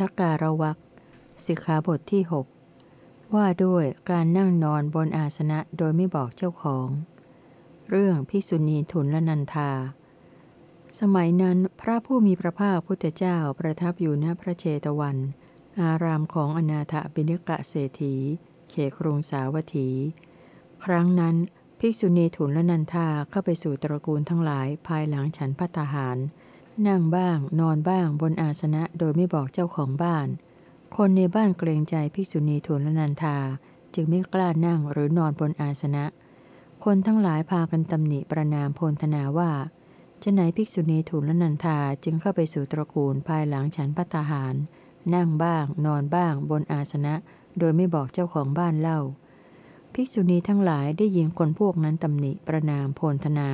ทการวักสิกขาบทที่ 6 ว่าด้วยการนั่งนอนบนอาสนะโดยไม่บอกเจ้าของ เรื่องพิสุณีทุนละนันทา สมัยนั้นพระผู้มีพระภาคพุทธเจ้าประทับอยู่ณพระเชตวัน อารามของอนาถบิณกะเศรษฐี เขครุงสาวัตถี ครั้งนั้นภิกษุณีทุนละนันทาเข้าไปสู่ตระกูลทั้งหลายภายหลังฉันพัตหาร นั่งบ้างนอนบ้างบนอาสนะโดยไม่บอกเจ้าของบ้าน คนในบ้านเกรงใจภิกษุณีทุนลนันทาจึงไม่กล้านั่งหรือนอนบนอาสนะ คนทั้งหลายพากันตำหนิประนามโพลธนาว่าจะไหนภิกษุณีทุนลนันทาจึงเข้าไปสู่ตระกูลภายหลังฉันพัตหาร นั่งบ้าง นอนบ้าง บนอาสนะโดยไม่บอกเจ้าของบ้านเล่า ภิกษุณีทั้งหลายได้ยินคนพวกนั้นตำหนิประนามโพลธนา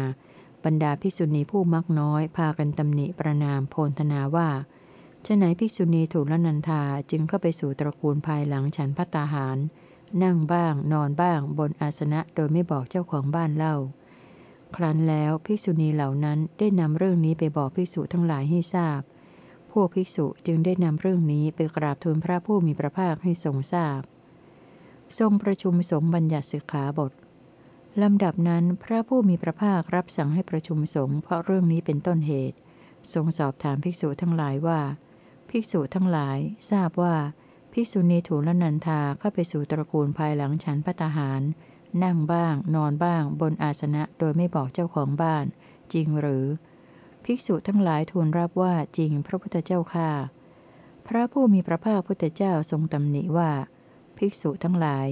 บรรดาภิกษุณีผู้มักน้อยพากันตำหนิประนามโพลธนาว่าชะไหนภิกษุณีถูกละนันทาจึงเข้าไปสู่ตระกูลภายหลังฉันพัตตาหาร นั่งบ้างนอนบ้างบนอาสนะโดยไม่บอกเจ้าของบ้านเล่า ครั้นแล้วภิกษุณีเหล่านั้นได้นำเรื่องนี้ไปบอกภิกษุทั้งหลายให้ทราบ พวกภิกษุจึงได้นำเรื่องนี้ไปกราบทูลพระผู้มีพระภาคให้ทรงทราบ ทรงประชุมสงฆ์บัญญัติสิกขาบท ลำดับนั้นพระผู้มีพระภาครับสั่งให้ประชุมสงฆ์เพราะเรื่องนี้เป็นต้นเหตุ ทรงสอบถามภิกษุทั้งหลายว่า ภิกษุทั้งหลายทราบว่า ภิกษุณีถูลนันทาเข้าไปสู่ตระกูลภายหลังฉันพัตหาร นั่งบ้าง นอนบ้าง บนอาสนะโดยไม่บอกเจ้าของบ้าน จริงหรือ ภิกษุทั้งหลายทูลรับว่าจริงพระพุทธเจ้าค่าพระผู้มีพระภาคพุทธเจ้าทรงตำหนิว่า ภิกษุทั้งหลาย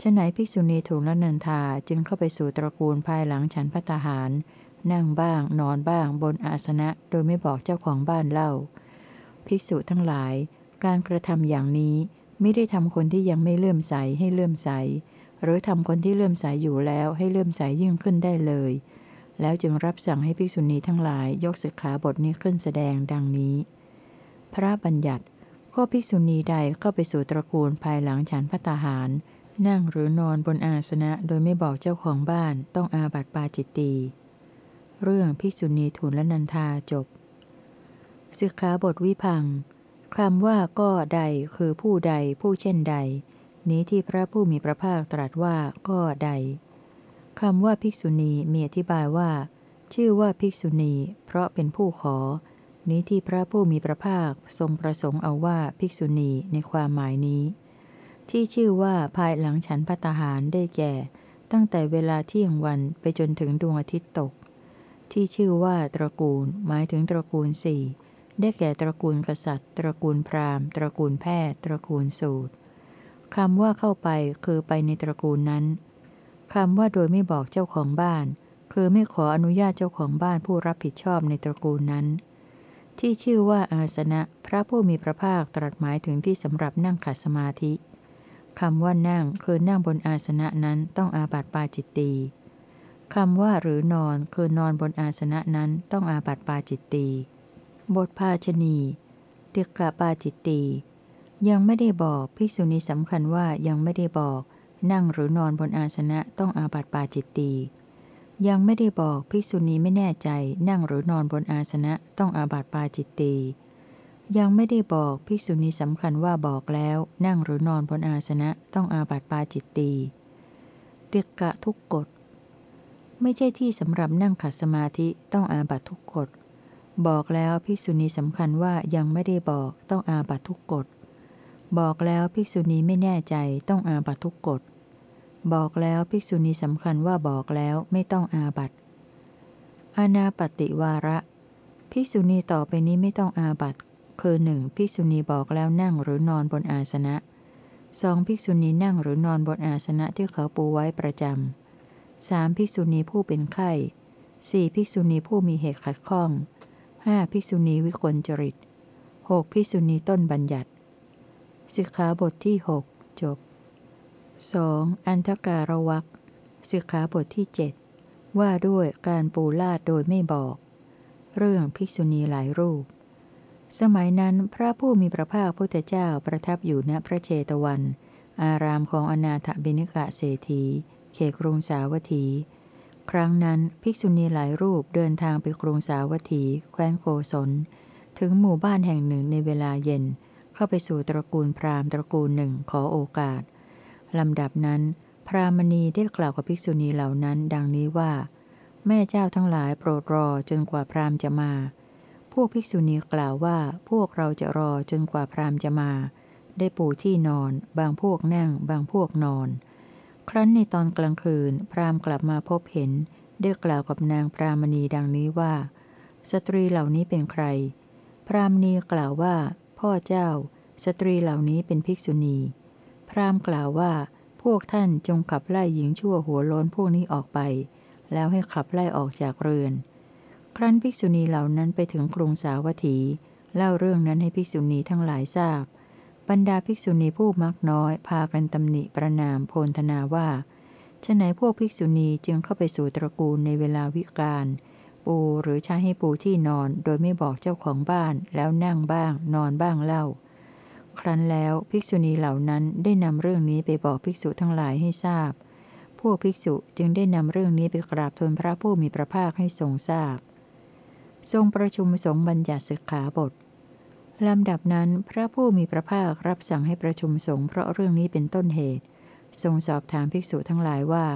ฉไหนภิกษุณีถูกละนันทาจึงเข้าไปสู่ตระกูลภายหลังฉันพัตหาร นั่งบ้าง นอนบ้าง บนอาสนะโดยไม่บอกเจ้าของบ้านเล่า ภิกษุทั้งหลาย การกระทำอย่างนี้ไม่ได้ทำคนที่ยังไม่เลื่อมใสให้เลื่อมใส หรือทำคนที่เลื่อมใสอยู่แล้วให้เลื่อมใสยิ่งขึ้นได้เลย แล้วจึงรับสั่งให้ภิกษุณีทั้งหลายยกสิกขาบทนี้ขึ้นแสดงดังนี้ พระบัญญัติก็ภิกษุณีใดเข้าไปสู่ตระกูลภายหลังฉันพัตหาร นั่งหรือนอนบนอาสนะโดยไม่บอกเจ้าของบ้านต้องอาบัติปาจิตตีเรื่องภิกษุณีทุนละนันทาจบสิกขาบทวิพังคำว่าก็ใดคือผู้ใดผู้เช่นใด นี้ที่พระผู้มีพระภาคตรัสว่าก็ใดคำว่าภิกษุณีมีอธิบายว่า ชื่อว่าภิกษุณีเพราะเป็นผู้ขอ นี้ที่พระผู้มีพระภาคทรงประสงค์เอาว่าภิกษุณีในความหมายนี้ ที่ชื่อว่าภายหลังฉันพัตหารได้แก่ ตั้งแต่เวลาเที่ยงวันไปจนถึงดวงอาทิตย์ตก ที่ชื่อว่าตระกูล หมายถึงตระกูลสี่ได้แก่ตระกูลกษัตริย์ ตระกูลพราหมณ์ ตระกูลแพทย์ ตระกูลสูตรคำว่าเข้าไปคือไปในตระกูลนั้นคำว่าโดยไม่บอกเจ้าของบ้าน คือไม่ขออนุญาตเจ้าของบ้านผู้รับผิดชอบในตระกูลนั้น ที่ชื่อว่าอาสนะ พระผู้มีพระภาคตรัสหมายถึงที่สำหรับนั่งขัดสมาธิ คำว่านั่งคือนั่งบนอาสนะนั้นต้องอาบัติปาจิตตีคำว่าหรือนอนคือนอนบนอาสนะนั้นต้องอาบัติปาจิตตีบทภาชนีติกะปาจิตตียังไม่ได้บอกภิกษุณีสำคัญว่ายังไม่ได้บอก นั่งหรือนอนบนอาสนะต้องอาบัติปาจิตตียังไม่ได้บอกภิกษุณีไม่แน่ใจนั่งหรือนอนบนอาสนะต้องอาบัติปาจิตตี ยังไม่ได้บอกภิกษุณีสำคัญว่าบอกแล้วนั่งหรือนอนบนอาสนะต้องอาบัติปาจิตตีติกะทุกกฎไม่ใช่ที่สำหรับนั่งขัดสมาธิต้องอาบัตทุกกฎบอกแล้วภิกษุณีสำคัญว่ายังไม่ได้บอกต้องอาบัตทุกกฎบอกแล้วภิกษุณีไม่แน่ใจต้องอาบัตทุกกฎบอกแล้วภิกษุณีสำคัญว่าบอกแล้วไม่ต้องอาบัตอานาปติวาระ ภิกษุณีต่อไปนี้ไม่ต้องอาบัต คือหนึ่งภิกษุณีบอกแล้วนั่งหรือนอนบนอาสนะสองภิกษุณีนั่งหรือนอนบนอาสนะที่เขาปูไว้ประจำสามภิกษุณีผู้เป็นไข้สี่ภิกษุณีผู้มีเหตุขัดข้องห้าภิกษุณีวิกลจริตหกภิกษุณีต้นบัญญัติ สิกขาบทที่หกจบ 2. อันทการวักสิกขาบทที่ 7 ว่าด้วยการปูลาดโดยไม่บอก เรื่องภิกษุณีหลายรูป สมัยนั้นพระผู้มีพระภาคพุทธเจ้าประทับอยู่ณพระเชตวัน อารามของอนาถบิณิกะเศรษฐีเขกรุงสาวัตถี ครั้งนั้นภิกษุณีหลายรูปเดินทางไปกรุงสาวัตถี แคว้นโกศล ถึงหมู่บ้านแห่งหนึ่งในเวลาเย็น เข้าไปสู่ตระกูลพราหมณ์ตระกูลหนึ่งขอโอกาสลำดับนั้น พรามณีได้กล่าวกับภิกษุณีเหล่านั้น ดังนี้ว่า แม่เจ้าทั้งหลายโปรดรอจนกว่าพราหมณ์จะมา พวกภิกษุณีกล่าวว่าพวกเราจะรอจนกว่าพราหมณ์จะมา ได้ปูที่นอน บางพวกนั่ง บางพวกนอน ครั้นในตอนกลางคืน พราหมณ์กลับมาพบเห็น ได้กล่าวกับนางพรามณีดังนี้ว่า สตรีเหล่านี้เป็นใคร พราหมณีกล่าวว่า พ่อเจ้า สตรีเหล่านี้เป็นภิกษุณี พราหมณ์กล่าวว่า พวกท่านจงขับไล่หญิงชั่วหัวโล้นพวกนี้ออกไป แล้วให้ขับไล่ออกจากเรือน ครั้นภิกษุณีเหล่านั้นไปถึงกรุงสาวัตถี เล่าเรื่องนั้นให้ภิกษุณีทั้งหลายทราบ บรรดาภิกษุณีผู้มักน้อย พากันตำหนิประนามโพนธนาว่าฉะไหนพวกภิกษุณีจึงเข้าไปสู่ตระกูลในเวลาวิกาลปูหรือใช้ให้ปูที่นอนโดยไม่บอกเจ้าของบ้านแล้วนั่งบ้าง นอนบ้างเล่า ครั้นแล้วภิกษุณีเหล่านั้นได้นำเรื่องนี้ไปบอกภิกษุทั้งหลายให้ทราบ พวกภิกษุจึงได้นำเรื่องนี้ไปกราบทูลพระผู้มีพระภาคให้ทรงทราบ ทรงประชุมสงฆ์บัญญัติศึกขาบทลำดับนั้นพระผู้มีพระภาครับสั่งให้ประชุมสงฆ์เพราะเรื่องนี้เป็นต้นเหตุ ทรงสอบถามภิกษุทั้งหลายว่า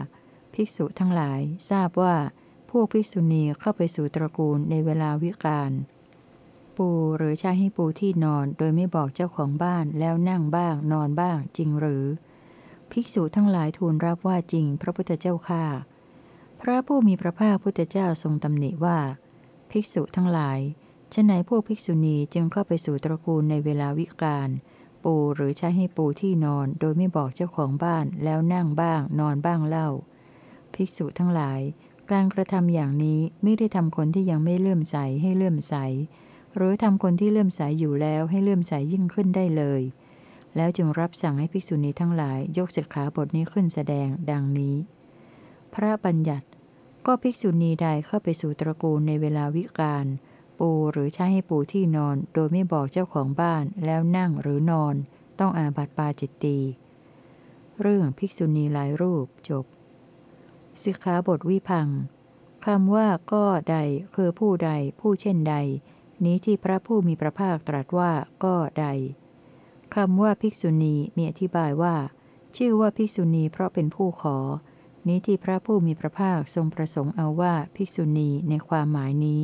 ภิกษุทั้งหลายทราบว่าพวกภิกษุณีเข้าไปสู่ตระกูลในเวลาวิกาลปูหรือใช้ให้ปูที่นอนโดยไม่บอกเจ้าของบ้านแล้วนั่งบ้างนอนบ้างจริงหรือ ภิกษุทั้งหลายทูลรับว่าจริงพระพุทธเจ้าข้าพระผู้มีพระภาคพุทธเจ้าทรงตำหนิว่า ภิกษุทั้งหลายฉะไหนพวกภิกษุณีจึงเข้าไปสู่ตระกูลในเวลาวิกาลปูหรือใช้ให้ปูที่นอนโดยไม่บอกเจ้าของบ้านแล้วนั่งบ้างนอนบ้างเล่า ภิกษุทั้งหลาย การกระทำอย่างนี้ไม่ได้ทำคนที่ยังไม่เลื่อมใสให้เลื่อมใส หรือทำคนที่เลื่อมใสอยู่แล้วให้เลื่อมใสยิ่งขึ้นได้เลย แล้วจึงรับสั่งให้ภิกษุณีทั้งหลายยกสิกขาบทนี้ขึ้นแสดงดังนี้ พระบัญญัติ ก็ภิกษุณีใดเข้าไปสู่ตระกูลในเวลาวิกาลปูหรือใช้ให้ปูที่นอน โดยไม่บอกเจ้าของบ้านแล้วนั่งหรือนอน ต้องอาบัติปาจิตตีเรื่องภิกษุณีหลายรูปจบ สิกขาบทวิพังคำว่าก็ใดคือผู้ใด ผู้เช่นใด นี้ที่พระผู้มีพระภาคตรัสว่าก็ใดคำว่าภิกษุณีมีอธิบายว่า ชื่อว่าภิกษุณีเพราะเป็นผู้ขอ นี้ที่พระผู้มีพระภาคทรงประสงค์เอาว่าภิกษุณีในความหมายนี้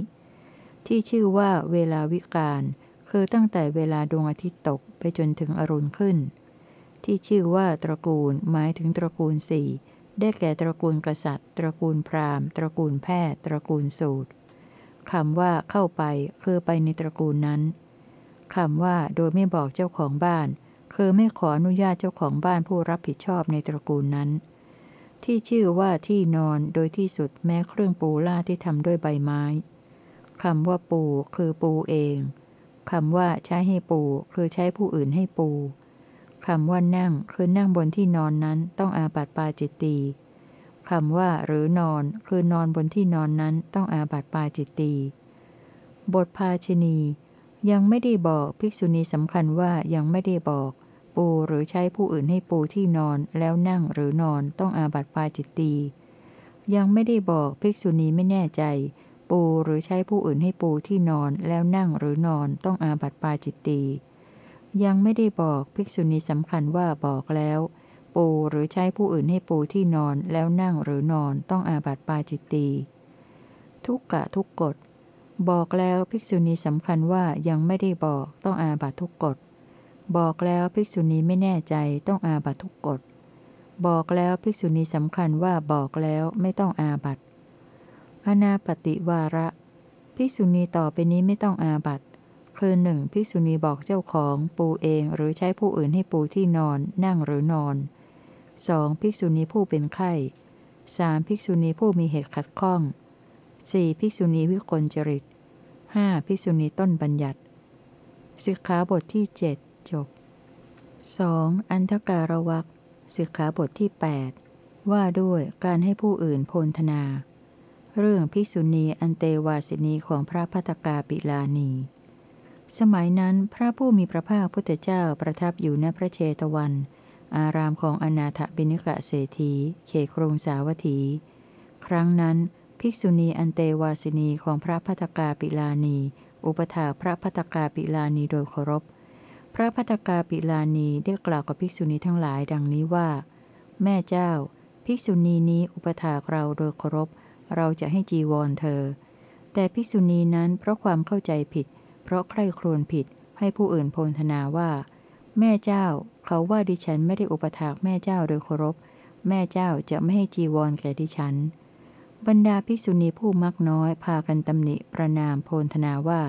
ที่ชื่อว่าเวลาวิกาลคือตั้งแต่เวลาดวงอาทิตย์ตกไปจนถึงอรุณขึ้น ที่ชื่อว่าตระกูลหมายถึงตระกูลสี่ได้แก่ตระกูลกษัตริย์ ตระกูลพราหมณ์ ตระกูลแพทย์ ตระกูลสูตรคำว่าเข้าไปคือไปในตระกูลนั้นคำว่าโดยไม่บอกเจ้าของบ้าน คือไม่ขออนุญาตเจ้าของบ้านผู้รับผิดชอบในตระกูลนั้น ที่ชื่อว่าที่นอนโดยที่สุดแม้เครื่องปูล่าที่ทำด้วยใบไม้คำว่าปูคือปูเองคำว่าใช้ให้ปูคือใช้ผู้อื่นให้ปูคำว่านั่งคือนั่งบนที่นอนนั้นต้องอาบัติปาจิตตีคำว่าหรือนอนคือนอนบนที่นอนนั้นต้องอาบัติปาจิตตีบทภาชนี ยังไม่ได้บอกภิกษุณีสำคัญว่ายังไม่ได้บอก ปูหรือใช้ผู้อื่นให้ปูที่นอนแล้วนั่งหรือนอนต้องอาบัติปาจิตตียังไม่ได้บอกภิกษุณีไม่แน่ใจ ปูหรือใช้ผู้อื่นให้ปูที่นอนแล้วนั่งหรือนอนต้องอาบัติปาจิตตียังไม่ได้บอกภิกษุณีสำคัญว่าบอกแล้ว ปูหรือใช้ผู้อื่นให้ปูที่นอนแล้วนั่งหรือนอนต้องอาบัติปาจิตตีทุกกะทุกกฎบอกแล้วภิกษุณีสำคัญว่ายังไม่ได้บอกต้องอาบัตทุกกฎ บอกแล้วภิกษุณีไม่แน่ใจต้องอาบัตทุกกฎ บอกแล้วภิกษุณีสำคัญว่าบอกแล้วไม่ต้องอาบัตอนาปฏิวาระ ภิกษุณีต่อไปนี้ไม่ต้องอาบัตคือหนึ่งภิกษุณีบอกเจ้าของปูเองหรือใช้ผู้อื่นให้ปูที่นอน นั่งหรือนอน 2. ภิกษุณีผู้เป็นไข้ 3. ภิกษุณีผู้มีเหตุขัดข้อง 4. ภิกษุณีวิกลจริต 5. ภิกษุณีต้นบัญญัติสิกขาบทที่ 7 จบ 2. อันทการวักสิกขาบทที่ 8 ว่าด้วยการให้ผู้อื่นโพนธนา เรื่องภิกษุณีอันเตวาสินีของพระพัตกาปิลานี สมัยนั้นพระผู้มีพระภาคพุทธเจ้าประทับอยู่ณพระเชตวัน อารามของอนาถบิณกะเศรษฐีเขครงสาวัตถี ครั้งนั้น ภิกษุณีอันเตวาสินีของพระพัตกาปิลานี อุปถาพระพัตกาปิลานีโดยเคารพ พระพัตกาปิลานีได้กล่าวกับภิกษุณีทั้งหลายดังนี้ว่า แม่เจ้า ภิกษุณีนี้อุปถากเราโดยเคารพ เราจะให้จีวรเธอ แต่ภิกษุณีนั้นเพราะความเข้าใจผิด เพราะใคร่ครวญผิด ให้ผู้อื่นโพลธนาว่า แม่เจ้า เขาว่าดิฉันไม่ได้อุปถากแม่เจ้าโดยเคารพ แม่เจ้าจะไม่ให้จีวรแก่ดิฉัน บรรดาภิกษุณีผู้มักน้อยพากันตำหนิประนามโพลธนาว่า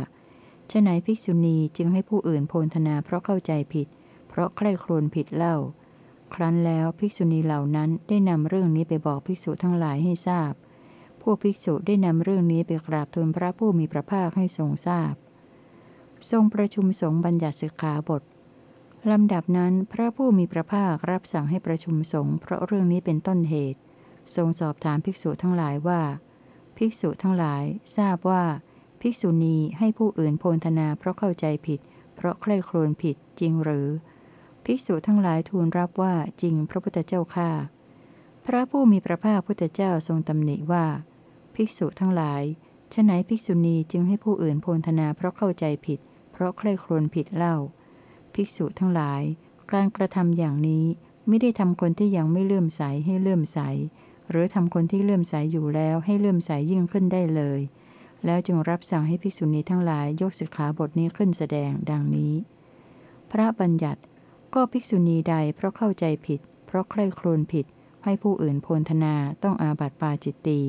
ฉไหนภิกษุณีจึงให้ผู้อื่นโพลธนาเพราะเข้าใจผิด เพราะใคร่ครวญผิดเล่า ครั้นแล้วภิกษุณีเหล่านั้นได้นำเรื่องนี้ไปบอกภิกษุทั้งหลายให้ทราบ พวกภิกษุได้นำเรื่องนี้ไปกราบทูลพระผู้มีพระภาคให้ทรงทราบ ทรงประชุมสงฆ์บัญญัติสิกขาบทลำดับนั้นพระผู้มีพระภาครับสั่งให้ประชุมสงฆ์เพราะเรื่องนี้เป็นต้นเหตุ ทรงสอบถามภิกษุทั้งหลายว่า ภิกษุทั้งหลายทราบว่า ภิกษุณีให้ผู้อื่นโพลธนาเพราะเข้าใจผิด เพราะใคร่ครวญผิดจริงหรือ ภิกษุทั้งหลายทูลรับว่าจริงพระพุทธเจ้าข้าพระผู้มีพระภาคพุทธเจ้าทรงตำหนิว่า ภิกษุทั้งหลายฉไหนภิกษุณีจึงให้ผู้อื่นโพลธนาเพราะเข้าใจผิด เพราะใคร่ครวญผิดเล่า ภิกษุทั้งหลาย การกระทำอย่างนี้ไม่ได้ทำคนที่ยังไม่เลื่อมใสให้เลื่อมใส หรือทำคนที่เลื่อมใสอยู่แล้วให้เลื่อมใสยิ่งขึ้นได้เลย แล้วจึงรับสั่งให้ภิกษุณีทั้งหลายยกสิกขาบทนี้ขึ้นแสดงดังนี้ พระบัญญัติก็ภิกษุณีใดเพราะเข้าใจผิด เพราะใคร่ครวญผิด ให้ผู้อื่นโพลธนาต้องอาบัติปาจิตตี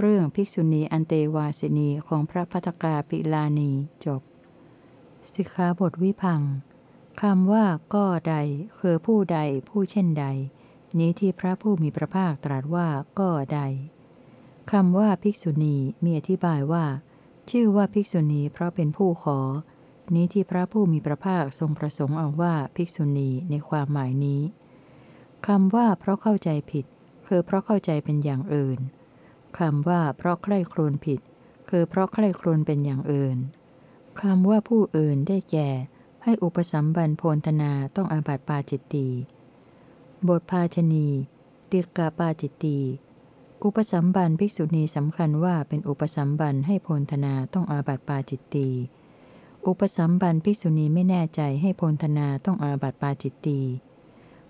เรื่องภิกษุณีอันเตวาสินีของพระพัตกาปิลานีจบ สิกขาบทวิพังคำว่าก็ใดคือผู้ใดผู้เช่นใด นี้ที่พระผู้มีพระภาคตรัสว่าก็ใด คำว่าภิกษุณีมีอธิบายว่า ชื่อว่าภิกษุณีเพราะเป็นผู้ขอ นี้ที่พระผู้มีพระภาคทรงประสงค์เอาว่าภิกษุณีในความหมายนี้คำว่าเพราะเข้าใจผิด คือเพราะเข้าใจเป็นอย่างอื่นคำว่าเพราะใคร่ครวญผิด คือเพราะใคร่ครวญเป็นอย่างอื่นคำว่าผู้อื่นได้แก่ ให้อุปสัมบันโพนธนาต้องอาบัติปาจิตตีบทภาชนีติกาปาจิตตี อุปสัมบันภิกษุณีสำคัญว่าเป็นอุปสัมบันให้โพลธนาต้องอาบัติปาจิตตีอุปสัมบันภิกษุณีไม่แน่ใจให้โพลธนาต้องอาบัติปาจิตตี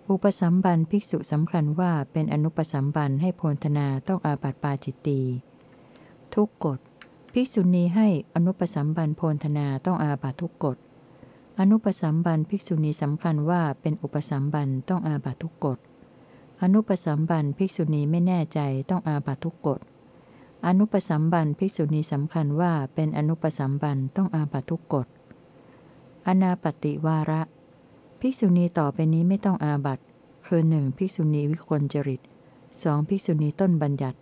อุปสัมบันภิกษุสำคัญว่าเป็นอนุปสัมบันให้โพลธนาต้องอาบัติปาจิตตีทุกกฎภิกษุณีให้อนุปสัมบันโพลธนาต้องอาบัติทุกกฎอนุปสัมบันภิกษุณีสำคัญว่าเป็นอุปสัมบันต้องอาบัติทุกกฎ อนุปสัมบันภิกษุณีไม่แน่ใจต้องอาบัตทุกกฎ อนุปสัมบันภิกษุณีสำคัญว่าเป็นอนุปสัมบันต้องอาบัตทุกกฎ อนาปติวาระ ภิกษุณีต่อไปนี้ไม่ต้องอาบัตคือหนึ่งภิกษุณีวิกลจริตสองภิกษุณีต้นบัญญัติ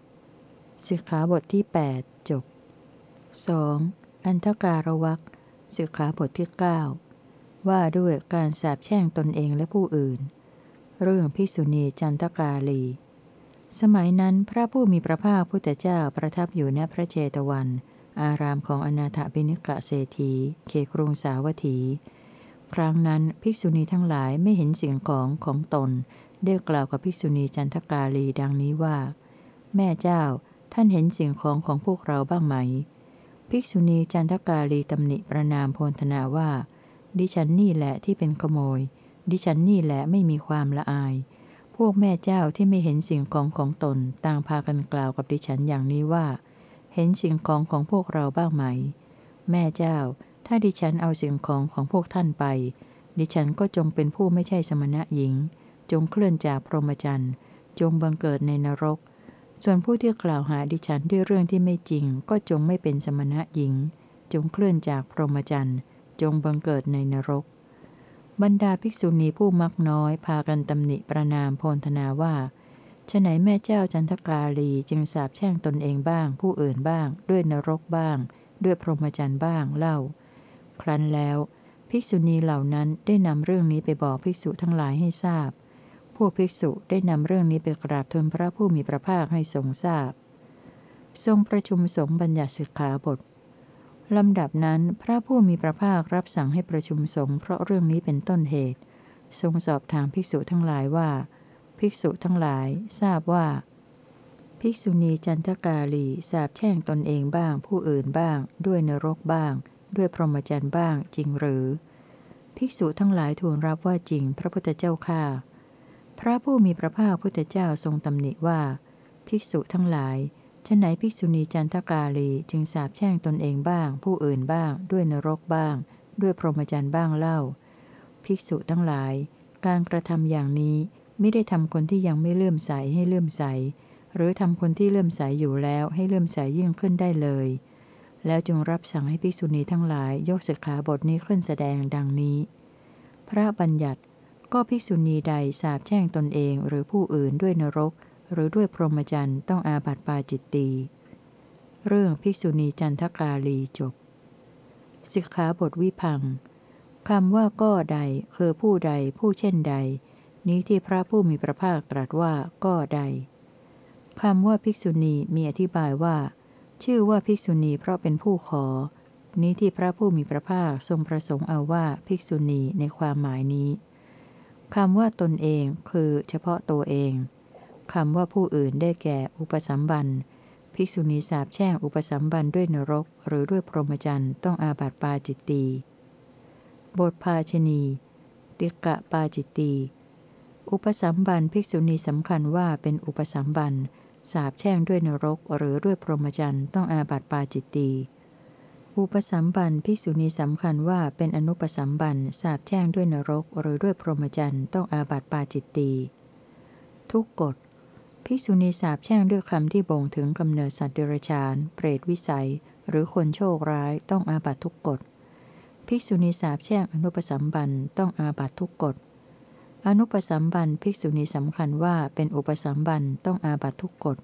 สิกขาบทที่ 8 จบ 2. อันทการวักสิกขาบทที่ 9 ว่าด้วยการสาบแช่งตนเองและผู้อื่น เรื่องพิสุณีจันทกาลี สมัยนั้นพระผู้มีพระภาคพุทธเจ้าประทับอยู่ณพระเจตวัน อารามของอนาถบิณกะเศรษฐีเขครุงสาวัตถี ครั้งนั้นภิกษุณีทั้งหลายไม่เห็นสิ่งของของตน ได้กล่าวกับภิกษุณีจันทกาลีดังนี้ว่า แม่เจ้าท่านเห็นสิ่งของของพวกเราบ้างไหม ภิกษุณีจันทกาลีตำหนิประนามโพลธนาว่า ดิฉันนี่แหละที่เป็นขโมย ดิฉันนี่แหละไม่มีความละอาย พวกแม่เจ้าที่ไม่เห็นสิ่งของของตนต่างพากันกล่าวกับดิฉันอย่างนี้ว่า เห็นสิ่งของของพวกเราบ้างไหม แม่เจ้า ถ้าดิฉันเอาสิ่งของของพวกท่านไป ดิฉันก็จงเป็นผู้ไม่ใช่สมณะหญิง จงเคลื่อนจากพรหมจรรย์จงบังเกิดในนรก ส่วนผู้ที่กล่าวหาดิฉันด้วยเรื่องที่ไม่จริง ก็จงไม่เป็นสมณะหญิง จงเคลื่อนจากพรหมจรรย์จงบังเกิดในนรก บรรดาภิกษุณีผู้มักน้อยพากันตำหนิประนามโพลธนาว่าฉไหนแม่เจ้าจันทกาลีจึงสาบแช่งตนเองบ้าง ผู้อื่นบ้าง ด้วยนรกบ้าง ด้วยพรหมจรรย์บ้างเล่า ครั้นแล้ว ภิกษุณีเหล่านั้นได้นำเรื่องนี้ไปบอกภิกษุทั้งหลายให้ทราบ พวกภิกษุได้นำเรื่องนี้ไปกราบทูลพระผู้มีพระภาคให้ทรงทราบ ทรงประชุมสงฆ์บัญญัติสิกขาบท ลำดับนั้นพระผู้มีพระภาครับสั่งให้ประชุมสงฆ์เพราะเรื่องนี้เป็นต้นเหตุ ทรงสอบถามภิกษุทั้งหลายว่า ภิกษุทั้งหลายทราบว่า ภิกษุณีจันทกาลีสาบแช่งตนเองบ้าง ผู้อื่นบ้าง ด้วยนรกบ้าง ด้วยพรหมจรรย์บ้างจริงหรือภภิกษุทั้งหลายทูลรับว่าจริงพระพุทธเจ้าข้าพระผู้มีพระภาคพุทธเจ้าทรงตำหนิว่า ภิกษุทั้งหลาย ฉไหนภิกษุณีจันทกาลีจึงสาบแช่งตนเองบ้าง ผู้อื่นบ้าง ด้วยนรกบ้าง ด้วยพรหมจรรย์บ้างเล่า ภิกษุทั้งหลาย การกระทำอย่างนี้ไม่ได้ทำคนที่ยังไม่เลื่อมใสให้เลื่อมใส หรือทำคนที่เลื่อมใสอยู่แล้วให้เลื่อมใสยิ่งขึ้นได้เลย แล้วจึงรับสั่งให้ภิกษุณีทั้งหลายยกสิกขาบทนี้ขึ้นแสดงดังนี้ พระบัญญัติก็ภิกษุณีใดสาบแช่งตนเองหรือผู้อื่นด้วยนรก หรือด้วยพรหมจรรย์ต้องอาบัติปาจิตตีเรื่องภิกษุณีจันทกาลีจบ สิกขาบทวิพังคำว่าก็ใดคือผู้ใดผู้เช่นใด นี้ที่พระผู้มีพระภาคตรัสว่าก็ใดคำว่าภิกษุณีมีอธิบายว่า ชื่อว่าภิกษุณีเพราะเป็นผู้ขอ นี้ที่พระผู้มีพระภาคทรงประสงค์เอาว่าภิกษุณีในความหมายนี้คำว่าตนเองคือเฉพาะตัวเอง คำว่าผู้อื่นได้แก่อุปสัมบันภิกษุณีสาบแช่งอุปสัมบันด้วยนรก หรือด้วยพรหมจรรย์ต้องอาบัติปาจิตตีบทภาชนี ติกะปาจิตตีอุปสัมบันภิกษุณีสำคัญว่าเป็นอุปสัมบันสาบแช่งด้วยนรก หรือด้วยพรหมจรรย์ต้องอาบัติปาจิตตีอุปสัมบันภิกษุณีสำคัญว่าเป็นอนุปสัมบันสาบแช่งด้วยนรก หรือด้วยพรหมจรรย์ต้องอาบัติปาจิตตีทุกกฎ ภิกษุณีสาบแช่งด้วยคำที่บ่งถึงกำเนิดสัตว์เดรัจฉาน เปรตวิสัย หรือคนโชคร้ายต้องอาบัตทุกกฎ ภิกษุณีสาบแช่งอนุปสัมบันต้องอาบัตทุกกฎ อนุปสัมบันภิกษุณีสำคัญว่าเป็นอุปสัมบันต้องอาบัตทุกกฎ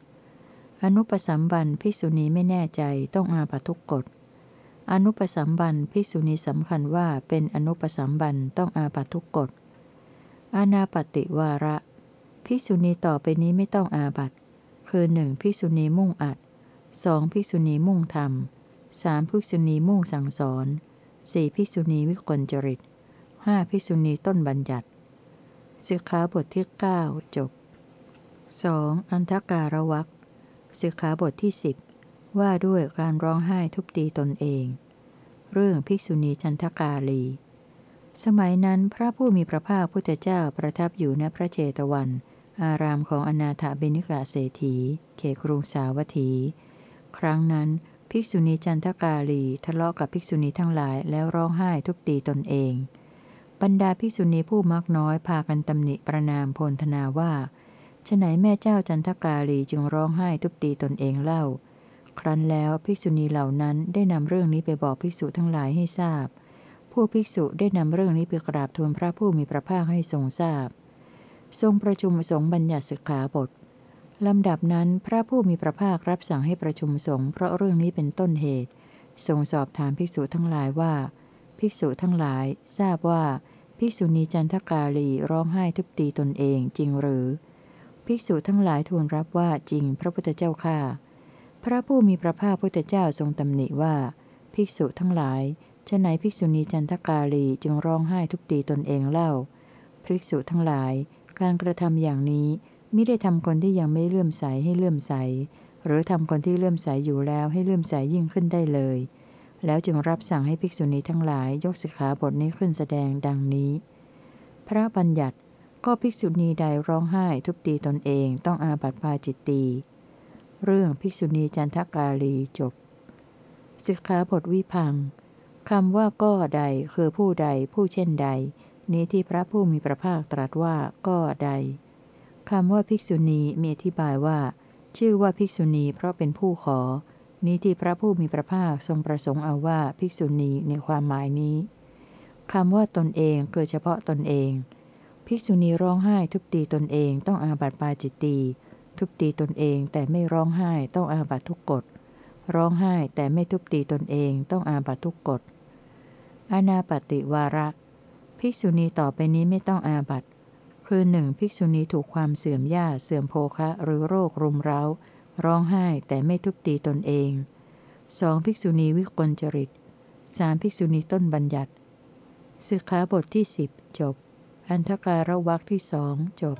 อนุปสัมบันภิกษุณีไม่แน่ใจต้องอาบัตทุกกฎ อนุปสัมบันภิกษุณีสำคัญว่าเป็นอนุปสัมบันต้องอาบัตทุกกฎ อนาปติวาระ ภิกษุณีต่อไปนี้ไม่ต้องอาบัตคือหนึ่งภิกษุณีมุ่งอัดสองภิกษุณีมุ่งทำสามภิกษุณีมุ่งสั่งสอนสี่ภิกษุณีวิกลจริตห้าภิกษุณีต้นบัญญัติสิกขาบทที่9จบ 2. อันทการวักสิกขาบทที่ 10 ว่าด้วยการร้องไห้ทุบตีตนเอง เรื่องภิกษุณีจันทกาลี สมัยนั้นพระผู้มีพระภาคพุทธเจ้าประทับอยู่ณพระเจตวัน อารามของอนาถบิณิกาเศรษฐี เขครุงสาวัตถี ครั้งนั้น ภิกษุณีจันทกาลีทะเลาะกับภิกษุณีทั้งหลายแล้วร้องไห้ทุบตีตนเอง บรรดาภิกษุณีผู้มักน้อยพากันตำหนิประนามพลธนาว่าฉไหนแม่เจ้าจันทกาลีจึงร้องไห้ทุบตีตนเองเล่า ครั้นแล้วภิกษุณีเหล่านั้นได้นำเรื่องนี้ไปบอกภิกษุทั้งหลายให้ทราบ ผู้ภิกษุได้นำเรื่องนี้ไปกราบทูลพระผู้มีพระภาคให้ทรงทราบ ทรงประชุมสงฆ์บัญญัติสิกขาบทลำดับนั้นพระผู้มีพระภาครับสั่งให้ประชุมสงฆ์เพราะเรื่องนี้เป็นต้นเหตุ ทรงสอบถามภิกษุทั้งหลายว่า ภิกษุทั้งหลายทราบว่า ภิกษุณีจันทกาลีร้องไห้ทุบตีตนเองจริงหรือ ภิกษุทั้งหลายทูลรับว่าจริงพระพุทธเจ้าข้าพระผู้มีพระภาคพุทธเจ้าทรงตำหนิว่า ภิกษุทั้งหลายฉะไหนภิกษุณีจันทกาลีจึงร้องไห้ทุบตีตนเองเล่า ภิกษุทั้งหลาย การกระทำอย่างนี้ไม่ได้ทำคนที่ยังไม่เลื่อมใสให้เลื่อมใส หรือทำคนที่เลื่อมใสอยู่แล้วให้เลื่อมใสยิ่งขึ้นได้เลย แล้วจึงรับสั่งให้ภิกษุณีทั้งหลายยกสิกขาบทนี้ขึ้นแสดงดังนี้ พระบัญญัติก็ภิกษุณีใดร้องไห้ทุบตีตนเองต้องอาบัติปาจิตตี เรื่องภิกษุณีจันทกาลีจบสิกขาบทวิพังคำว่าก็ใดคือผู้ใดผู้เช่นใด นี้ที่พระผู้มีพระภาคตรัสว่าก็ใดคำว่าภิกษุณีมีอธิบายว่า ชื่อว่าภิกษุณีเพราะเป็นผู้ขอ นี้ที่พระผู้มีพระภาคทรงประสงค์เอาว่าภิกษุณีในความหมายนี้คำว่าตนเองเกิดเฉพาะตนเอง ภิกษุณีร้องไห้ทุบตีตนเองต้องอาบัติปาจิตตีทุบตีตนเองแต่ไม่ร้องไห้ต้องอาบัติทุกกฎ ร้องไห้แต่ไม่ทุบตีตนเองต้องอาบัติทุกกฎอนาปติวาระ ภิกษุณีต่อไปนี้ไม่ต้องอาบัตคือหนึ่งภิกษุณีถูกความเสื่อมญาเสื่อมโภคะหรือโรครุมเร้า ร้องไห้แต่ไม่ทุบตีตนเองสองภิกษุณีวิกลจริตสามภิกษุณีต้นบัญญัติสิกขาบทที่สิบจบ อันทการะวักที่สองจบ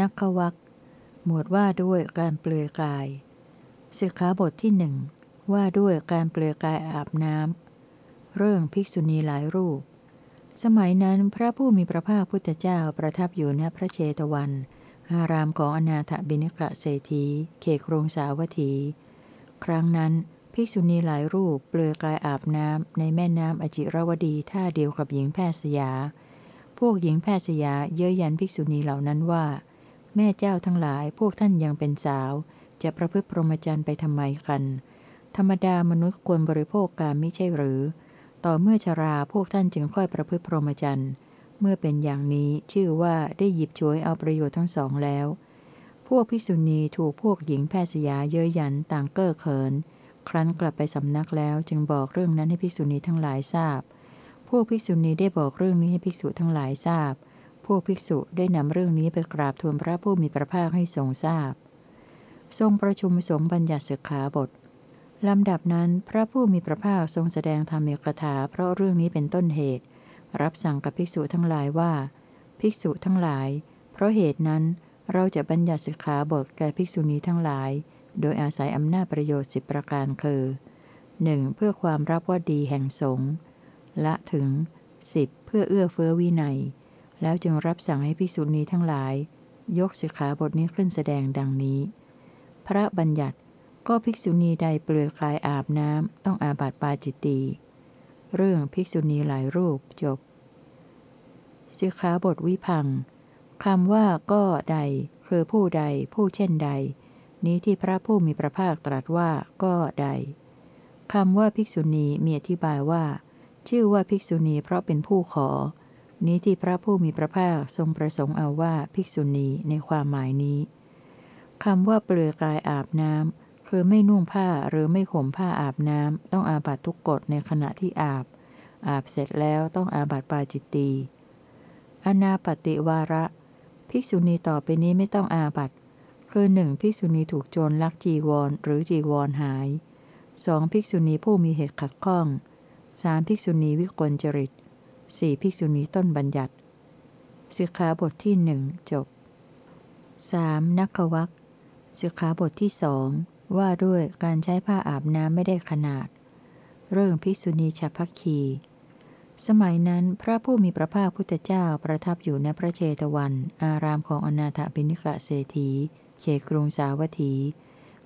นักขวักหมวดว่าด้วยการเปลือยกายสิกขาบทที่หนึ่งว่าด้วยการเปลือยกายอาบน้ำเรื่องภิกษุณีหลายรูป สมัยนั้นพระผู้มีพระภาคพุทธเจ้าประทับอยู่ณพระเชตวัน อารามของอนาถบิณกะเศรษฐีเขครงสาวัตถี ครั้งนั้นภิกษุณีหลายรูปเปลือยกายอาบน้ำในแม่น้ำอจิรวดีท่าเดียวกับหญิงแพทย์สยา พวกหญิงแพทย์สยาเย้ยยันภิกษุณีเหล่านั้นว่า แม่เจ้าทั้งหลายพวกท่านยังเป็นสาว จะประพฤติพรหมจรรย์ไปทำไมกัน ธรรมดามนุษย์ควรบริโภคการไม่ใช่หรือ ต่อเมื่อชราพวกท่านจึงค่อยประพฤติพรหมจรรย์เมื่อเป็นอย่างนี้ชื่อว่าได้หยิบฉวยเอาประโยชน์ทั้งสองแล้ว พวกภิกษุณีถูกพวกหญิงแพทย์สยาเย้ยยันต่างเก้อเขิน ครั้นกลับไปสำนักแล้วจึงบอกเรื่องนั้นให้ภิกษุณีทั้งหลายทราบ พวกภิกษุณีได้บอกเรื่องนี้ให้ภิกษุทั้งหลายทราบ พวกภิกษุได้นำเรื่องนี้ไปกราบทูลพระผู้มีพระภาคให้ทรงทราบ ทรงประชุมสงฆ์บัญญัติสิกขาบทลำดับนั้นพระผู้มีพระภาคทรงแสดงธรรมเอกถาเพราะเรื่องนี้เป็นต้นเหตุ รับสั่งกับภิกษุทั้งหลายว่า ภิกษุทั้งหลาย เพราะเหตุนั้นเราจะบัญญัติสิกขาบทแก่ภิกษุณีทั้งหลาย โดยอาศัยอำนาจประโยชน์สิบประการคือ 1. เพื่อความรับว่าดีแห่งสงฆ์ละถึง 10. เพื่อเอื้อเฟื้อวินัย แล้วจึงรับสั่งให้ภิกษุณีทั้งหลาย ยกสิกขาบทนี้ขึ้นแสดงดังนี้ พระบัญญัติก็ภิกษุณีใดเปลือยกายอาบน้ำต้องอาบัติปาจิตตีเรื่องภิกษุณีหลายรูปจบ สิกขาบทวิพังคำว่าก็ใด คือผู้ใด ผู้เช่นใด นี้ที่พระผู้มีพระภาคตรัสว่าก็ใดคำว่าภิกษุณีมีอธิบายว่า ชื่อว่าภิกษุณีเพราะเป็นผู้ขอ นี้ที่พระผู้มีพระภาคทรงประสงค์เอาว่าภิกษุณีในความหมายนี้คำว่าเปลือยกายอาบน้ำคือไม่นุ่งผ้าหรือไม่ข่มผ้าอาบน้ำต้องอาบัตทุกกฎในขณะที่อาบ อาบเสร็จแล้วต้องอาบัตปาจิตตีอนาปติวาระ ภิกษุณีต่อไปนี้ไม่ต้องอาบัตคือหนึ่งภิกษุณีถูกโจรลักจีวร หรือจีวรหายสองภิกษุณีผู้มีเหตุขัดข้องสามภิกษุณีวิกลจริต สี่ภิกษุณีต้นบัญญัติสิกขาบทที่หนึ่งจบ 3. นักวักสิกขาบทที่สองว่าด้วยการใช้ผ้าอาบน้ำไม่ได้ขนาด เรื่องภิกษุณีฉัพักคี สมัยนั้นพระผู้มีพระภาคพุทธเจ้าประทับอยู่ในพระเจตวัน อารามของอนาถบิณิกะเศรษฐีเขตกรุงสาวัตถี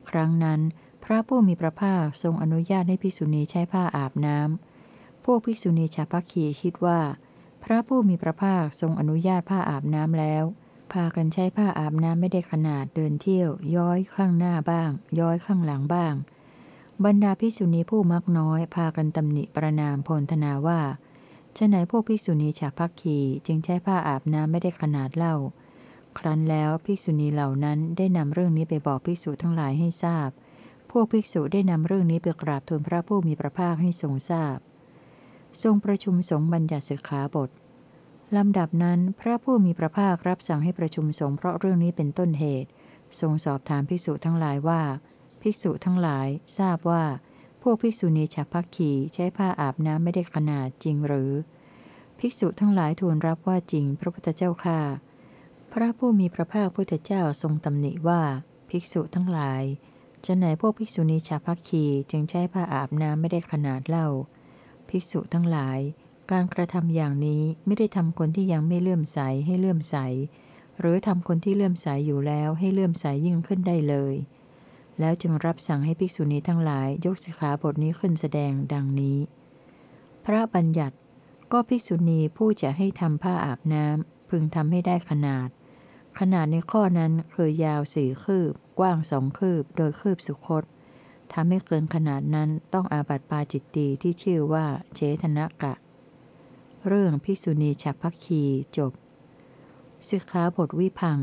ครั้งนั้น พระผู้มีพระภาคทรงอนุญาตให้ภิกษุณีใช้ผ้าอาบน้ำ พวกภิกษุณีชาวพักคีคิดว่า พระผู้มีพระภาคทรงอนุญาตผ้าอาบน้ำแล้ว พากันใช้ผ้าอาบน้ำไม่ได้ขนาดเดินเที่ยว ย้อยข้างหน้าบ้าง ย้อยข้างหลังบ้าง บรรดาภิกษุณีผู้มักน้อย พากันตำหนิประนามพลธนาว่าฉะไหนพวกภิกษุณีชาวพักคีจึงใช้ผ้าอาบน้ำไม่ได้ขนาดเล่า ครั้นแล้วภิกษุณีเหล่านั้นได้นำเรื่องนี้ไปบอกภิกษุทั้งหลายให้ทราบ พวกภิกษุได้นำเรื่องนี้ไปกราบทูลพระผู้มีพระภาคให้ทรงทราบ ทรงประชุมสงฆ์บัญญัติสิกขาบทลำดับนั้นพระผู้มีพระภาครับสั่งให้ประชุมสงฆ์เพราะเรื่องนี้เป็นต้นเหตุ ทรงสอบถามภิกษุทั้งหลายว่า ภิกษุทั้งหลายทราบว่า พวกภิกษุณีฉับพักขีใช้ผ้าอาบน้ำไม่ได้ขนาดจริงหรือ ภิกษุทั้งหลายทูลรับว่าจริงพระพุทธเจ้าค่าพระผู้มีพระภาคพุทธเจ้าทรงตำหนิว่า ภิกษุทั้งหลายจะไหนพวกภิกษุณีชาพักคีจึงใช้ผ้าอาบน้ำไม่ได้ขนาดเล่า ภิกษุทั้งหลาย การกระทำอย่างนี้ไม่ได้ทำคนที่ยังไม่เลื่อมใสให้เลื่อมใส หรือทำคนที่เลื่อมใสอยู่แล้วให้เลื่อมใสยิ่งขึ้นได้เลย แล้วจึงรับสั่งให้ภิกษุณีทั้งหลายยกสิขาบทนี้ขึ้นแสดงดังนี้ พระบัญญัติก็ภิกษุณีผู้จะให้ทำผ้าอาบน้ำพึงทำให้ได้ขนาด ขนาดในข้อนั้นคือยาวสี่คืบ กว้างสองคืบ โดยคืบสุคต ทำให้เกินขนาดนั้นต้องอาบัติปาจิตตีที่ชื่อว่าเชธนกะ เรื่องภิกษุณีฉับพักคีจบสิกขาบทวิพัง